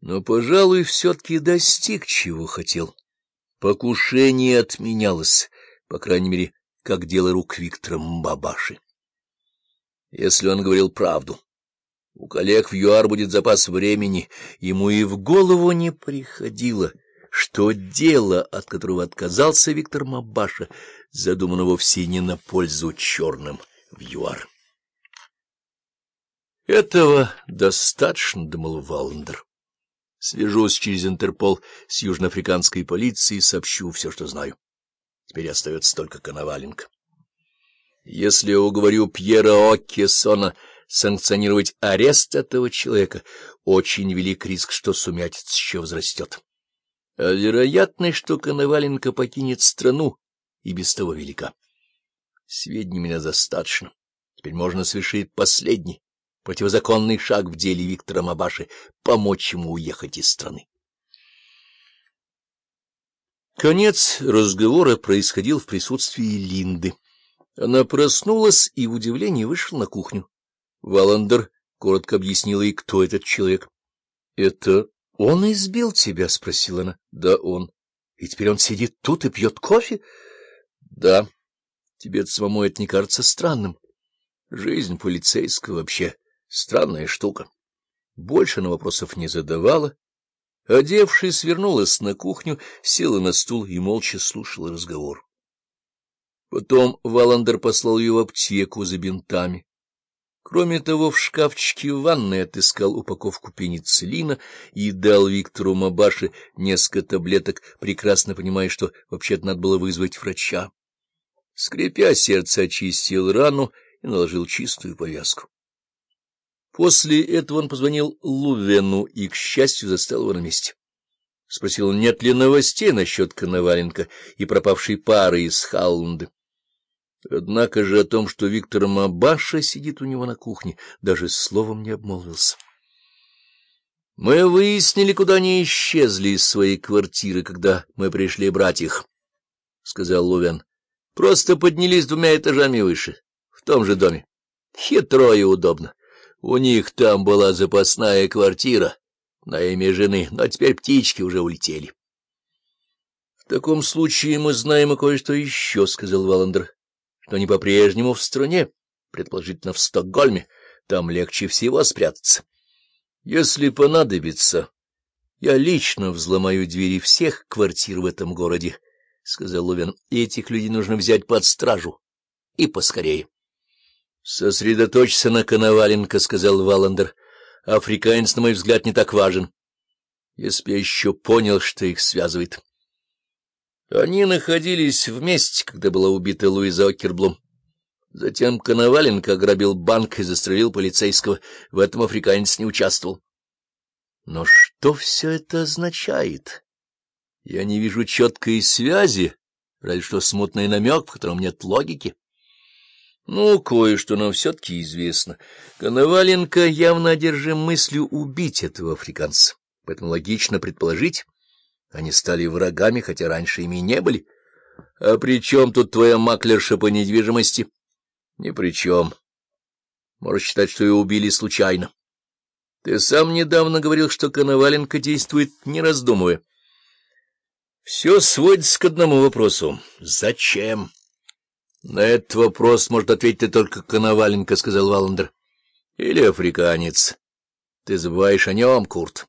Но, пожалуй, все-таки достиг, чего хотел. Покушение отменялось, по крайней мере, как дело рук Виктора Мбабаши. Если он говорил правду, у коллег в ЮАР будет запас времени, ему и в голову не приходило, что дело, от которого отказался Виктор Мабаша, задумано вовсе не на пользу черным в ЮАР. Этого достаточно, — думал Валандер. Свяжусь через Интерпол с южноафриканской полицией и сообщу все, что знаю. Теперь остается только Коноваленко. Если я уговорю Пьера Оккесона санкционировать арест этого человека, очень велик риск, что сумятица еще возрастет. А вероятность, что Коноваленко покинет страну, и без того велика. Сведений меня достаточно. Теперь можно совершить последний, противозаконный шаг в деле Виктора Мабаши — помочь ему уехать из страны. Конец разговора происходил в присутствии Линды. Она проснулась и в удивлении вышла на кухню. Валандер коротко объяснила ей, кто этот человек. — Это он избил тебя? — спросила она. — Да, он. — И теперь он сидит тут и пьет кофе? — Да. Тебе самому это не кажется странным? Жизнь полицейского вообще Странная штука. Больше на вопросов не задавала. Одевшись, вернулась на кухню, села на стул и молча слушала разговор. Потом Валандер послал ее в аптеку за бинтами. Кроме того, в шкафчике в ванной отыскал упаковку пенициллина и дал Виктору Мабаше несколько таблеток, прекрасно понимая, что вообще-то надо было вызвать врача. Скрипя сердце, очистил рану и наложил чистую повязку. После этого он позвонил Лувену и, к счастью, застал его на месте. Спросил, нет ли новостей насчет Коноваленко и пропавшей пары из Халлунда. Однако же о том, что Виктор Мабаша сидит у него на кухне, даже словом не обмолвился. — Мы выяснили, куда они исчезли из своей квартиры, когда мы пришли брать их, — сказал Лувен. — Просто поднялись двумя этажами выше, в том же доме. Хитро и удобно. У них там была запасная квартира на имя жены, но теперь птички уже улетели. — В таком случае мы знаем и кое-что еще, — сказал Валандер, — что они по-прежнему в стране, предположительно в Стокгольме. Там легче всего спрятаться. Если понадобится, я лично взломаю двери всех квартир в этом городе, — сказал Лувен. — Этих людей нужно взять под стражу. И поскорее. — Сосредоточься на Коноваленко, — сказал Валандер. — Африканец, на мой взгляд, не так важен. Если бы я еще понял, что их связывает. Они находились вместе, когда была убита Луиза Окерблум. Затем Коноваленко ограбил банк и застрелил полицейского. В этом африканец не участвовал. Но что все это означает? Я не вижу четкой связи, разве что смутный намек, в котором нет логики. Ну, кое-что нам все-таки известно. Коноваленко явно одержим мыслью убить этого африканца, поэтому логично предположить, они стали врагами, хотя раньше ими не были. А при чем тут твоя маклерша по недвижимости? Ни при чем. Можешь считать, что ее убили случайно. Ты сам недавно говорил, что Коноваленко действует, не раздумывая. Все сводится к одному вопросу. Зачем? — На этот вопрос может ответить только Коноваленко, — сказал Валандер. — Или африканец. Ты забываешь о нем, Курт.